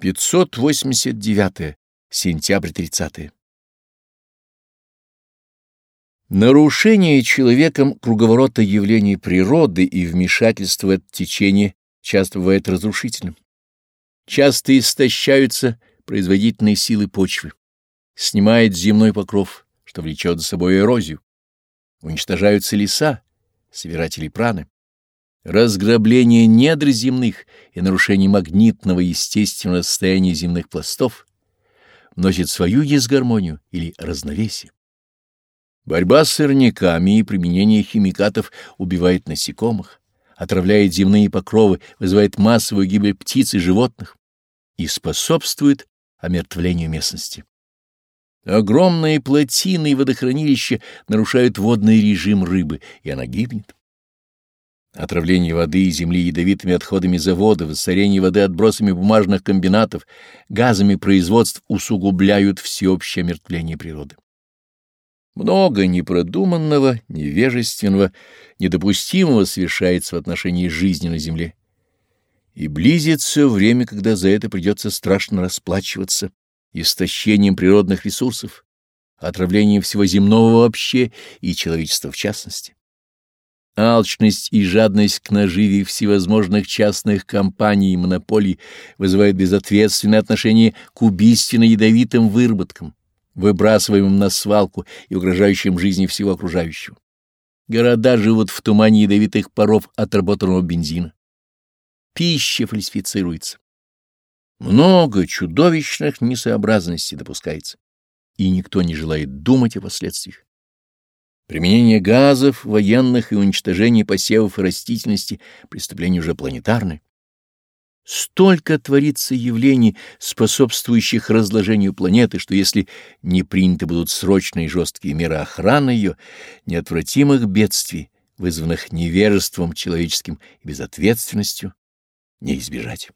589. Сентябрь 30. Нарушение человеком круговорота явлений природы и вмешательство в это течение часто бывает разрушительным. Часто истощаются производительные силы почвы, снимает земной покров, что влечет за собой эрозию, уничтожаются леса, собиратели праны. Разграбление недр земных и нарушение магнитного естественного состояния земных пластов носит свою дисгармонию или разновесие. Борьба с сорняками и применение химикатов убивает насекомых, отравляет земные покровы, вызывает массовую гибель птиц и животных и способствует омертвлению местности. Огромные плотины и водохранилища нарушают водный режим рыбы, и она гибнет. Отравление воды и земли ядовитыми отходами заводов, засорение воды отбросами бумажных комбинатов, газами производств усугубляют всеобщее омертвление природы. Много непродуманного, невежественного, недопустимого совершается в отношении жизни на земле. И близится время, когда за это придется страшно расплачиваться истощением природных ресурсов, отравлением всего земного вообще и человечества в частности. Алчность и жадность к наживе всевозможных частных компаний и монополий вызывают безответственное отношение к убийственно-ядовитым выработкам, выбрасываемым на свалку и угрожающим жизни всего окружающего. Города живут в тумане ядовитых паров отработанного бензина. Пища фальсифицируется. Много чудовищных несообразностей допускается, и никто не желает думать о последствиях. Применение газов, военных и уничтожение посевов и растительности — преступления уже планетарны. Столько творится явлений, способствующих разложению планеты, что если не приняты будут срочные и жесткие меры охраны ее, неотвратимых бедствий, вызванных невежеством человеческим и безответственностью, не избежать.